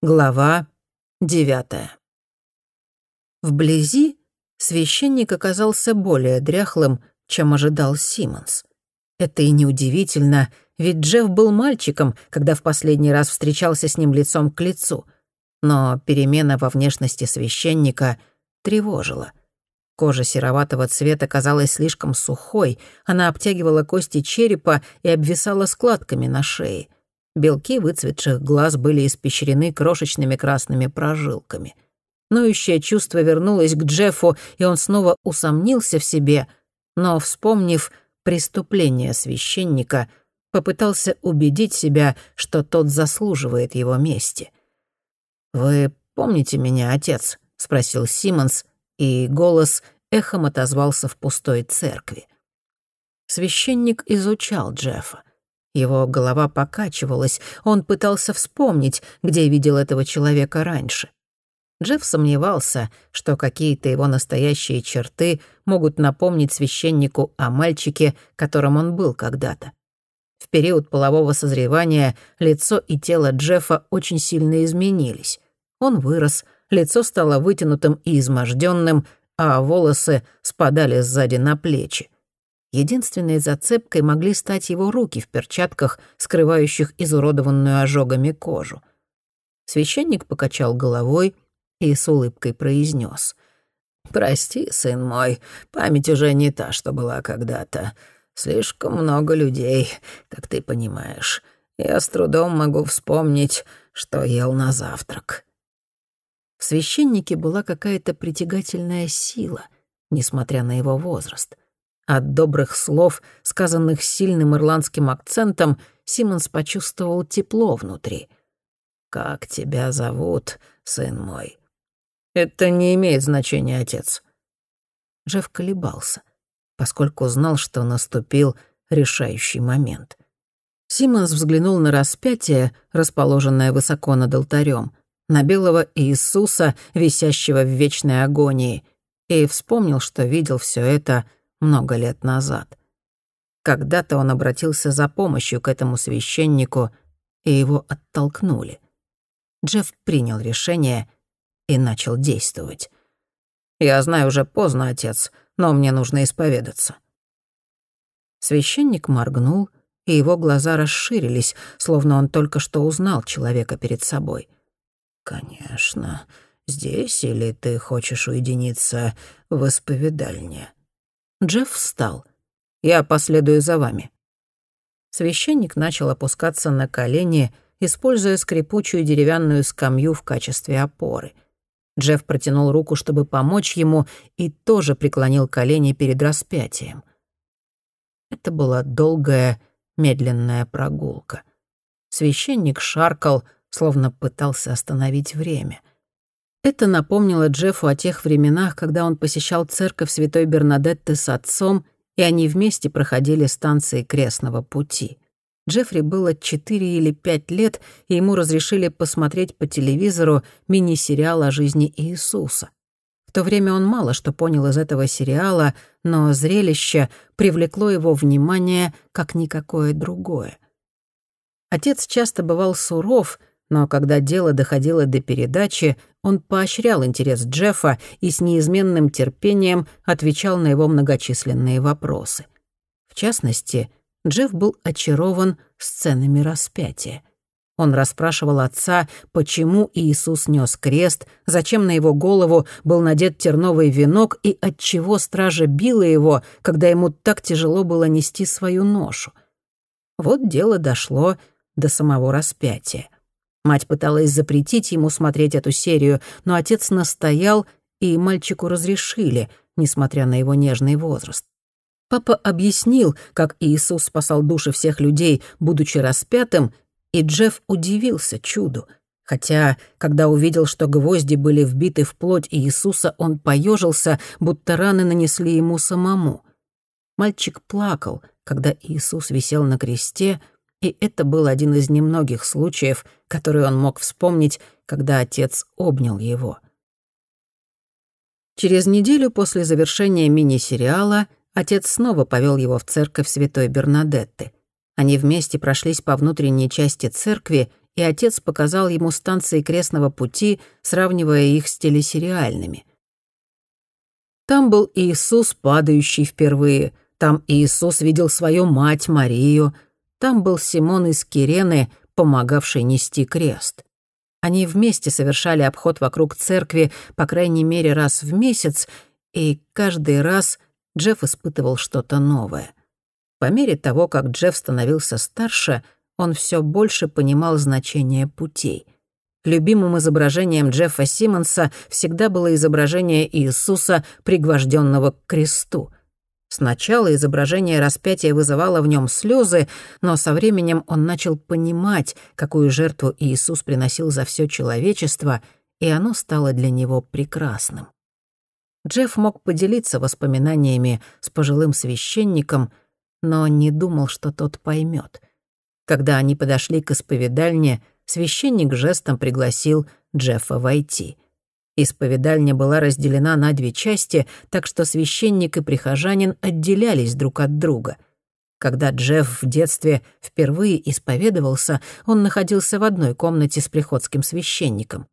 Глава девятая. Вблизи священник оказался более дряхлым, чем ожидал Симмонс. Это и неудивительно, ведь Джефф был мальчиком, когда в последний раз встречался с ним лицом к лицу. Но перемена во внешности священника тревожила. Кожа сероватого цвета казалась слишком сухой, она обтягивала кости черепа и обвисала складками на шее — Белки выцветших глаз были испещрены крошечными красными прожилками. Ноющее чувство вернулось к Джеффу, и он снова усомнился в себе, но, вспомнив преступление священника, попытался убедить себя, что тот заслуживает его мести. «Вы помните меня, отец?» — спросил Симмонс, и голос эхом отозвался в пустой церкви. Священник изучал Джеффа. Его голова покачивалась, он пытался вспомнить, где видел этого человека раньше. Джефф сомневался, что какие-то его настоящие черты могут напомнить священнику о мальчике, которым он был когда-то. В период полового созревания лицо и тело Джеффа очень сильно изменились. Он вырос, лицо стало вытянутым и изможденным, а волосы спадали сзади на плечи. Единственной зацепкой могли стать его руки в перчатках, скрывающих изуродованную ожогами кожу. Священник покачал головой и с улыбкой произнес: «Прости, сын мой, память уже не та, что была когда-то. Слишком много людей, как ты понимаешь. Я с трудом могу вспомнить, что ел на завтрак». В священнике была какая-то притягательная сила, несмотря на его возраст — от добрых слов, сказанных сильным ирландским акцентом, Симмонс почувствовал тепло внутри. «Как тебя зовут, сын мой?» «Это не имеет значения, отец». Джефф колебался, поскольку знал, что наступил решающий момент. Симмонс взглянул на распятие, расположенное высоко над алтарем, на белого Иисуса, висящего в вечной агонии, и вспомнил, что видел все это — много лет назад. Когда-то он обратился за помощью к этому священнику, и его оттолкнули. Джефф принял решение и начал действовать. «Я знаю, уже поздно, отец, но мне нужно исповедаться». Священник моргнул, и его глаза расширились, словно он только что узнал человека перед собой. «Конечно. Здесь или ты хочешь уединиться в исповедальне?» Джефф встал. «Я последую за вами». Священник начал опускаться на колени, используя скрипучую деревянную скамью в качестве опоры. Джефф протянул руку, чтобы помочь ему, и тоже преклонил колени перед распятием. Это была долгая, медленная прогулка. Священник шаркал, словно пытался остановить время. Это напомнило Джеффу о тех временах, когда он посещал церковь Святой Бернадетты с отцом, и они вместе проходили станции крестного пути. Джеффри было 4 или 5 лет, и ему разрешили посмотреть по телевизору мини-сериал о жизни Иисуса. В то время он мало что понял из этого сериала, но зрелище привлекло его внимание, как никакое другое. Отец часто бывал суров, но когда дело доходило до передачи, он поощрял интерес Джеффа и с неизменным терпением отвечал на его многочисленные вопросы. В частности, Джефф был очарован сценами распятия. Он расспрашивал отца, почему Иисус нес крест, зачем на его голову был надет терновый венок и отчего стража била его, когда ему так тяжело было нести свою ношу. Вот дело дошло до самого распятия. Мать пыталась запретить ему смотреть эту серию, но отец настоял, и мальчику разрешили, несмотря на его нежный возраст. Папа объяснил, как Иисус спасал души всех людей, будучи распятым, и Джефф удивился чуду. Хотя, когда увидел, что гвозди были вбиты в плоть Иисуса, он поежился, будто раны нанесли ему самому. Мальчик плакал, когда Иисус висел на кресте, и это был один из немногих случаев, которые он мог вспомнить, когда отец обнял его. Через неделю после завершения мини-сериала отец снова повел его в церковь Святой Бернадетты. Они вместе прошлись по внутренней части церкви, и отец показал ему станции крестного пути, сравнивая их с телесериальными. Там был Иисус, падающий впервые, там Иисус видел свою мать Марию, там был Симон из Кирены, помогавший нести крест. Они вместе совершали обход вокруг церкви по крайней мере раз в месяц, и каждый раз Джефф испытывал что-то новое. По мере того, как Джефф становился старше — он все больше понимал значение путей. Любимым изображением Джеффа Симмонса всегда было изображение Иисуса, пригвожденного к кресту. Сначала изображение распятия вызывало в нем слезы, но со временем он начал понимать, какую жертву Иисус приносил за все человечество, и оно стало для него прекрасным. Джефф мог поделиться воспоминаниями с пожилым священником, но не думал, что тот поймет. Когда они подошли к исповедальне, священник жестом пригласил Джеффа войти. Исповедальня была разделена на две части, так что священник и прихожанин отделялись друг от друга. Когда Джефф в детстве впервые исповедовался, он находился в одной комнате с приходским священником.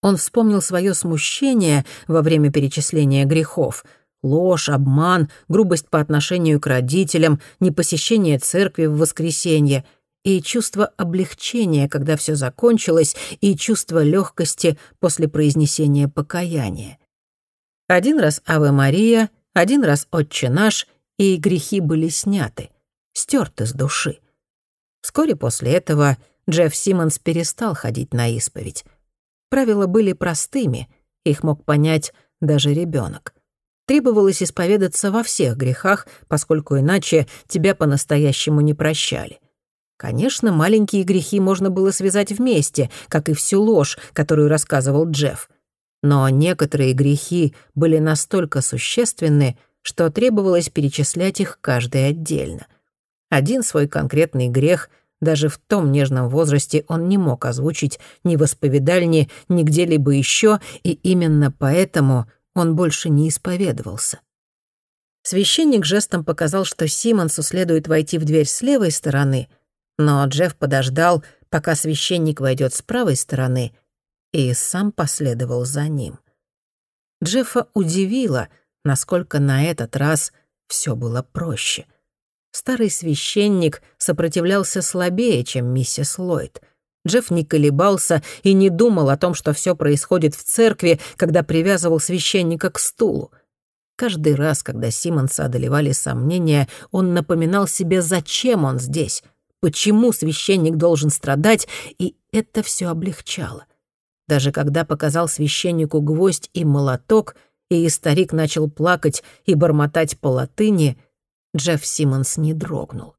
Он вспомнил свое смущение во время перечисления грехов — Ложь, обман, грубость по отношению к родителям, непосещение церкви в воскресенье и чувство облегчения, когда все закончилось, и чувство легкости после произнесения покаяния. Один раз Аве Мария, один раз Отче наш, и грехи были сняты, стерты с души. Вскоре после этого Джефф Симмонс перестал ходить на исповедь. Правила были простыми, их мог понять даже ребенок требовалось исповедаться во всех грехах, поскольку иначе тебя по-настоящему не прощали. Конечно, маленькие грехи можно было связать вместе, как и всю ложь, которую рассказывал Джефф. Но некоторые грехи были настолько существенны, что требовалось перечислять их каждый отдельно. Один свой конкретный грех даже в том нежном возрасте он не мог озвучить ни в исповедальне, ни где-либо еще, и именно поэтому он больше не исповедовался. Священник жестом показал, что Симонсу следует войти в дверь с левой стороны, но Джефф подождал, пока священник войдет с правой стороны, и сам последовал за ним. Джеффа удивило, насколько на этот раз все было проще. Старый священник сопротивлялся слабее, чем миссис Ллойд. Джефф не колебался и не думал о том, что все происходит в церкви, когда привязывал священника к стулу. Каждый раз, когда Симонса одолевали сомнения, он напоминал себе, зачем он здесь, почему священник должен страдать, и это все облегчало. Даже когда показал священнику гвоздь и молоток, и старик начал плакать и бормотать по латыни, Джефф Симмонс не дрогнул.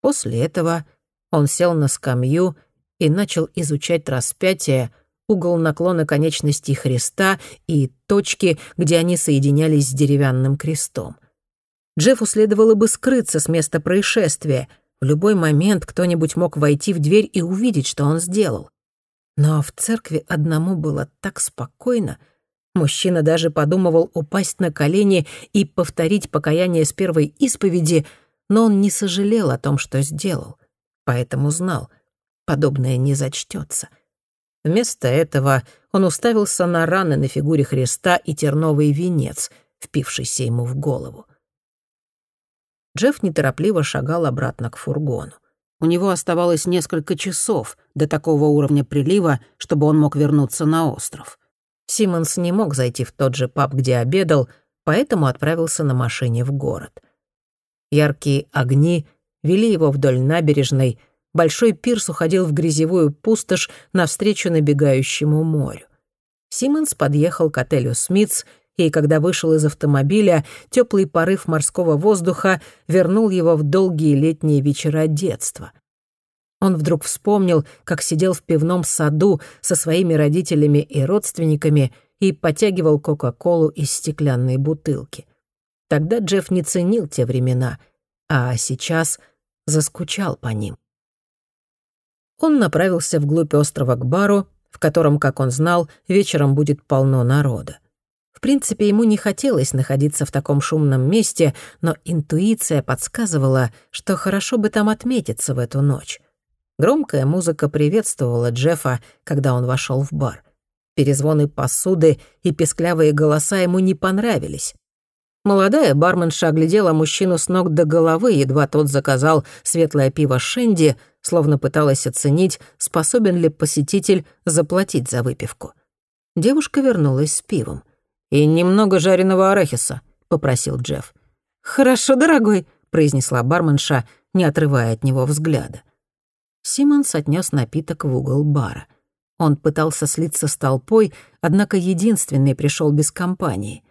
После этого он сел на скамью и начал изучать распятие, угол наклона конечностей Христа и точки, где они соединялись с деревянным крестом. Джеффу следовало бы скрыться с места происшествия. В любой момент кто-нибудь мог войти в дверь и увидеть, что он сделал. Но в церкви одному было так спокойно. Мужчина даже подумывал упасть на колени и повторить покаяние с первой исповеди, но он не сожалел о том, что сделал поэтому знал, подобное не зачтется. Вместо этого он уставился на раны на фигуре Христа и терновый венец, впившийся ему в голову. Джефф неторопливо шагал обратно к фургону. У него оставалось несколько часов до такого уровня прилива, чтобы он мог вернуться на остров. Симмонс не мог зайти в тот же паб, где обедал, поэтому отправился на машине в город. Яркие огни вели его вдоль набережной, большой пирс уходил в грязевую пустошь навстречу набегающему морю. Симмонс подъехал к отелю «Смитс», и когда вышел из автомобиля, теплый порыв морского воздуха вернул его в долгие летние вечера детства. Он вдруг вспомнил, как сидел в пивном саду со своими родителями и родственниками и потягивал Кока-Колу из стеклянной бутылки. Тогда Джефф не ценил те времена, а сейчас — заскучал по ним. Он направился вглубь острова к бару, в котором, как он знал, вечером будет полно народа. Принципе, ему не хотелось находиться в таком шумном месте, но интуиция подсказывала, что хорошо бы там отметиться в эту ночь. Громкая музыка приветствовала Джеффа, когда он вошел в бар. Перезвоны посуды и песклявые голоса ему не понравились. Молодая барменша оглядела мужчину с ног до головы, едва тот заказал светлое пиво Шенди, словно пыталась оценить, способен ли посетитель заплатить за выпивку. Девушка вернулась с пивом. «И немного жареного арахиса», — попросил Джефф. «Хорошо, дорогой», — произнесла барменша, не отрывая от него взгляда. Симмонс отнес напиток в угол бара. Он пытался слиться с толпой, однако единственный пришел без компании.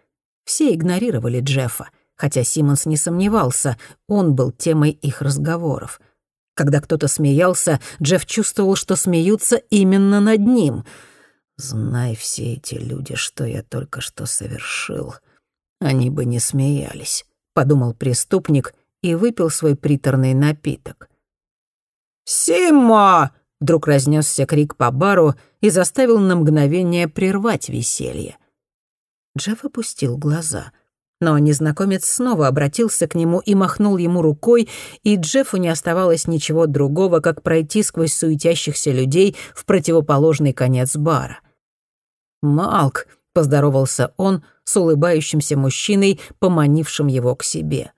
Все игнорировали Джеффа, хотя Симмонс не сомневался, он был темой их разговоров. Когда кто-то смеялся, Джефф чувствовал, что смеются именно над ним. «Знай все эти люди, что я только что совершил, они бы не смеялись», — подумал преступник и выпил свой приторный напиток. «Сима!» — вдруг разнесся крик по бару и заставил на мгновение прервать веселье. Джефф опустил глаза. Но незнакомец снова обратился к нему и махнул ему рукой, и Джеффу не оставалось ничего другого, как пройти сквозь суетящихся людей в противоположный конец бара. «Малк», — поздоровался он с улыбающимся мужчиной, поманившим его к себе.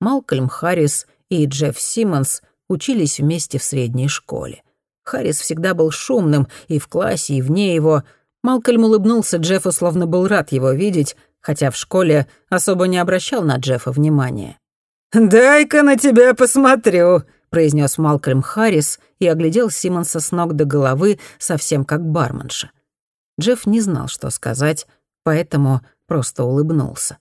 Малкольм Харрис и Джефф Симмонс учились вместе в средней школе. Харрис всегда был шумным и в классе, и вне его — Малкольм улыбнулся Джеффу, словно был рад его видеть, хотя в школе особо не обращал на Джеффа внимания. «Дай-ка на тебя посмотрю», — произнес Малкольм Харрис и оглядел Симмонса с ног до головы, совсем как барменша. Джефф не знал, что сказать, поэтому просто улыбнулся.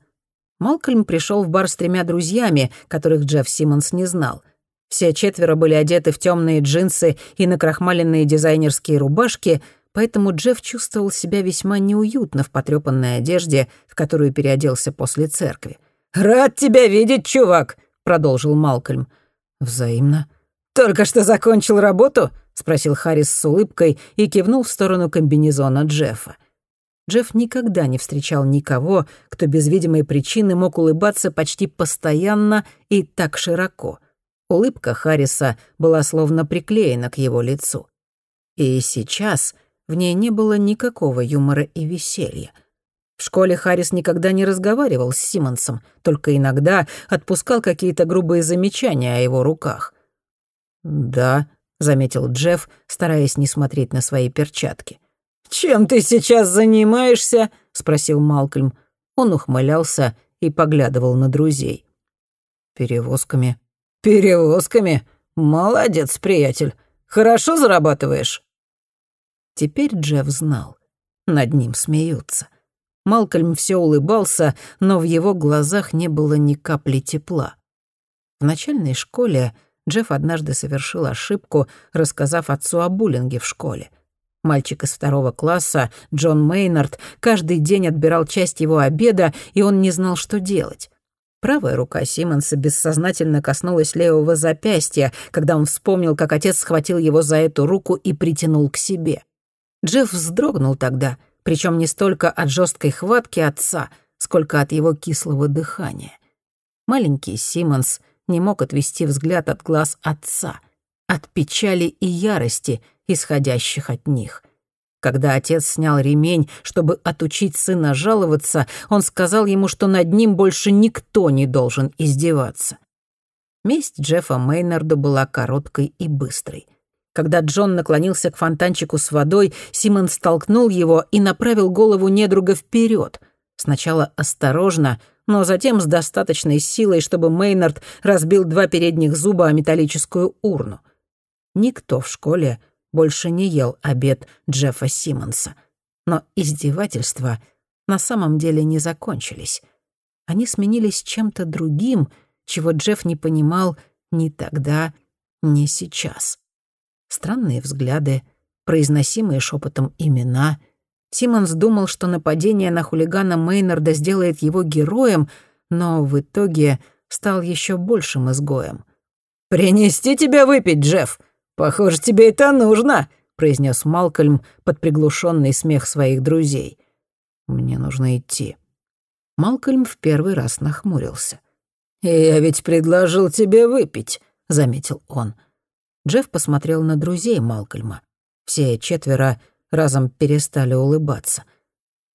Малкольм пришел в бар с тремя друзьями, которых Джефф Симмонс не знал. Все четверо были одеты в темные джинсы и накрахмаленные дизайнерские рубашки — поэтому Джефф чувствовал себя весьма неуютно в потрёпанной одежде, в которую переоделся после церкви. «Рад тебя видеть, чувак», — продолжил Малкольм. «Взаимно». «Только что закончил работу?» — спросил Харрис с улыбкой и кивнул в сторону комбинезона Джеффа. Джефф никогда не встречал никого, кто без видимой причины мог улыбаться почти постоянно и так широко. Улыбка Харриса была словно приклеена к его лицу. И сейчас в ней не было никакого юмора и веселья. В школе Харрис никогда не разговаривал с Симмонсом, только иногда отпускал какие-то грубые замечания о его руках. «Да», — заметил Джефф, стараясь не смотреть на свои перчатки. «Чем ты сейчас занимаешься?» — спросил Малкольм. Он ухмылялся и поглядывал на друзей. «Перевозками». «Перевозками? Молодец, приятель. Хорошо зарабатываешь?» Теперь Джефф знал. Над ним смеются. Малкольм все улыбался, но в его глазах не было ни капли тепла. В начальной школе Джефф однажды совершил ошибку, рассказав отцу о буллинге в школе. Мальчик из второго класса, Джон Мейнард, каждый день отбирал часть его обеда, и он не знал, что делать. Правая рука Симмонса бессознательно коснулась левого запястья, когда он вспомнил, как отец схватил его за эту руку и притянул к себе. Джефф вздрогнул тогда, причем не столько от жесткой хватки отца, сколько от его кислого дыхания. Маленький Симмонс не мог отвести взгляд от глаз отца, от печали и ярости, исходящих от них. Когда отец снял ремень, чтобы отучить сына жаловаться, он сказал ему, что над ним больше никто не должен издеваться. Месть Джеффа Мейнарду была короткой и быстрой — когда Джон наклонился к фонтанчику с водой, Симон столкнул его и направил голову недруга вперед. Сначала осторожно, но затем с достаточной силой, чтобы Мейнард разбил два передних зуба о металлическую урну. Никто в школе больше не ел обед Джеффа Симмонса. Но издевательства на самом деле не закончились. Они сменились чем-то другим, чего Джефф не понимал ни тогда, ни сейчас странные взгляды, произносимые шепотом имена. Симмонс думал, что нападение на хулигана Мейнарда сделает его героем, но в итоге стал еще большим изгоем. «Принести тебе выпить, Джефф? Похоже, тебе это нужно», — произнес Малкольм под приглушенный смех своих друзей. «Мне нужно идти». Малкольм в первый раз нахмурился. «Я ведь предложил тебе выпить», — заметил он. Джефф посмотрел на друзей Малкольма. Все четверо разом перестали улыбаться.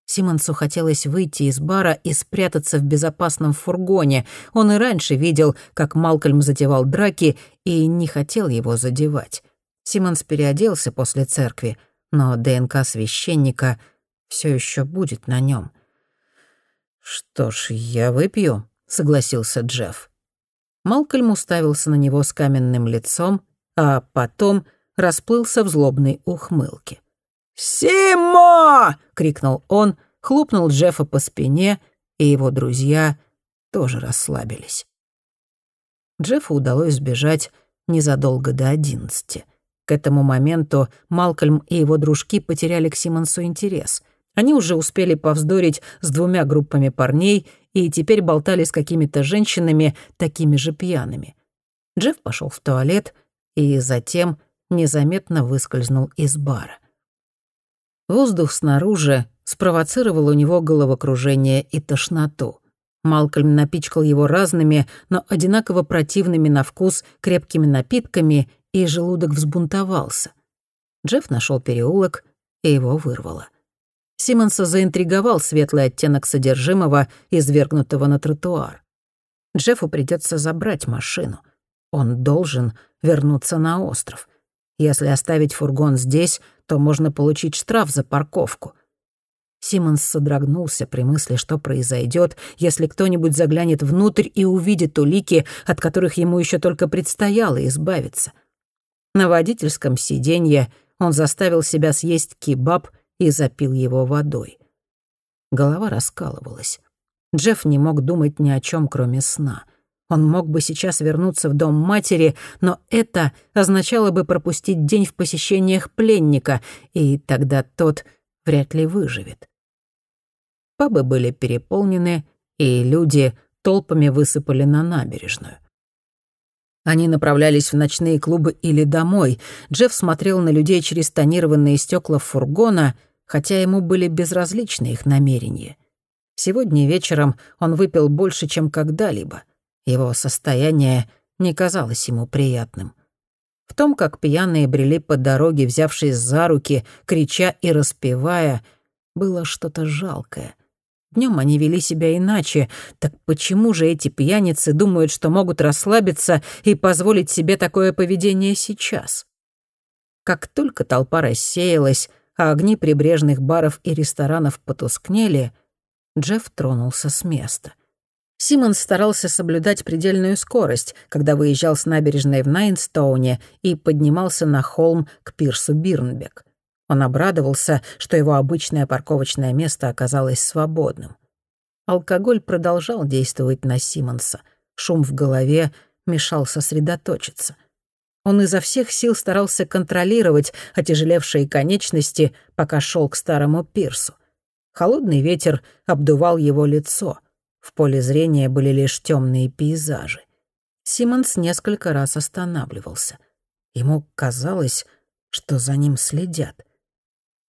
Симонсу хотелось выйти из бара и спрятаться в безопасном фургоне. Он и раньше видел, как Малкольм затевал драки, и не хотел его задевать. Симонс переоделся после церкви, но ДНК священника все еще будет на нем. «Что ж, я выпью», — согласился Джефф. Малкольм уставился на него с каменным лицом, а потом расплылся в злобной ухмылке. «Симо!» — крикнул он, хлопнул Джеффа по спине, и его друзья тоже расслабились. Джеффу удалось сбежать незадолго до одиннадцати. К этому моменту Малкольм и его дружки потеряли к Симонсу интерес. Они уже успели повздорить с двумя группами парней и теперь болтали с какими-то женщинами, такими же пьяными. Джефф пошел в туалет и затем незаметно выскользнул из бара. Воздух снаружи спровоцировал у него головокружение и тошноту. Малкольм напичкал его разными, но одинаково противными на вкус крепкими напитками, и желудок взбунтовался. Джефф нашел переулок, и его вырвало. Симмонса заинтриговал светлый оттенок содержимого, извергнутого на тротуар. Джеффу придется забрать машину. Он должен вернуться на остров. Если оставить фургон здесь, то можно получить штраф за парковку. Симмонс содрогнулся при мысли, что произойдет, если кто-нибудь заглянет внутрь и увидит улики, от которых ему еще только предстояло избавиться. На водительском сиденье он заставил себя съесть кебаб и запил его водой. Голова раскалывалась. Джефф не мог думать ни о чем, кроме сна — он мог бы сейчас вернуться в дом матери, но это означало бы пропустить день в посещениях пленника, и тогда тот вряд ли выживет. Пабы были переполнены, и люди толпами высыпали на набережную. Они направлялись в ночные клубы или домой. Джефф смотрел на людей через тонированные стекла фургона, хотя ему были безразличны их намерения. Сегодня вечером он выпил больше, чем когда-либо — его состояние не казалось ему приятным. В том, как пьяные брели по дороге, взявшись за руки, крича и распевая, было что-то жалкое. Днем они вели себя иначе, так почему же эти пьяницы думают, что могут расслабиться и позволить себе такое поведение сейчас? Как только толпа рассеялась, а огни прибрежных баров и ресторанов потускнели, Джефф тронулся с места — Симон старался соблюдать предельную скорость, когда выезжал с набережной в Найнстоуне и поднимался на холм к пирсу Бирнбек. Он обрадовался, что его обычное парковочное место оказалось свободным. Алкоголь продолжал действовать на Симонса. Шум в голове мешал сосредоточиться. Он изо всех сил старался контролировать отяжелевшие конечности, пока шел к старому пирсу. Холодный ветер обдувал его лицо — в поле зрения были лишь темные пейзажи. Симмонс несколько раз останавливался. Ему казалось, что за ним следят.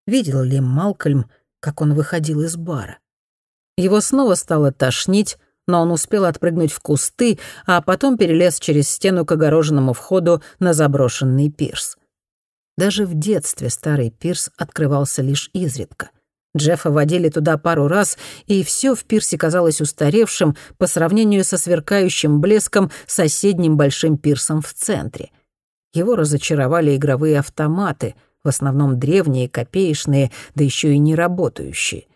Видел ли Малкольм, как он выходил из бара? Его снова стало тошнить, но он успел отпрыгнуть в кусты, а потом перелез через стену к огороженному входу на заброшенный пирс. Даже в детстве старый пирс открывался лишь изредка — Джеффа водили туда пару раз, и все в пирсе казалось устаревшим по сравнению со сверкающим блеском соседним большим пирсом в центре. Его разочаровали игровые автоматы, в основном древние, копеечные, да еще и не работающие.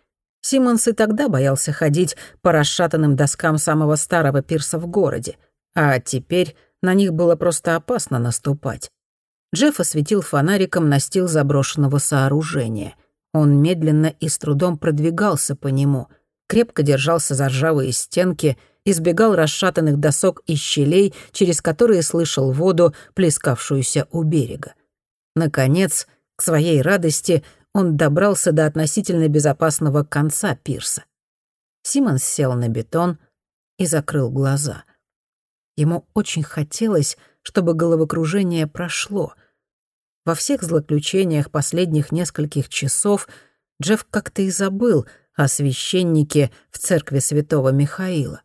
Симмонс и тогда боялся ходить по расшатанным доскам самого старого пирса в городе, а теперь на них было просто опасно наступать. Джефф осветил фонариком настил заброшенного сооружения — он медленно и с трудом продвигался по нему, крепко держался за ржавые стенки, избегал расшатанных досок и щелей, через которые слышал воду, плескавшуюся у берега. Наконец, к своей радости, он добрался до относительно безопасного конца пирса. Симон сел на бетон и закрыл глаза. Ему очень хотелось, чтобы головокружение прошло — во всех злоключениях последних нескольких часов Джефф как-то и забыл о священнике в церкви святого Михаила.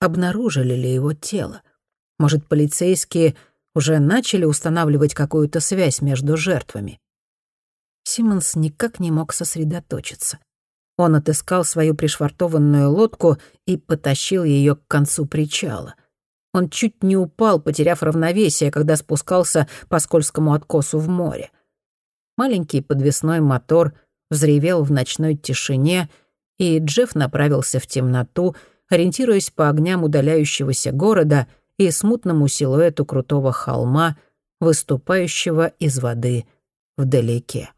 Обнаружили ли его тело? Может, полицейские уже начали устанавливать какую-то связь между жертвами. Симмонс никак не мог сосредоточиться. Он отыскал свою пришвартованную лодку и потащил ее к концу причала. Он чуть не упал, потеряв равновесие, когда спускался по скользкому откосу в море. Маленький подвесной мотор взревел в ночной тишине, и Джефф направился в темноту, ориентируясь по огням удаляющегося города и смутному силуэту крутого холма, выступающего из воды вдалеке.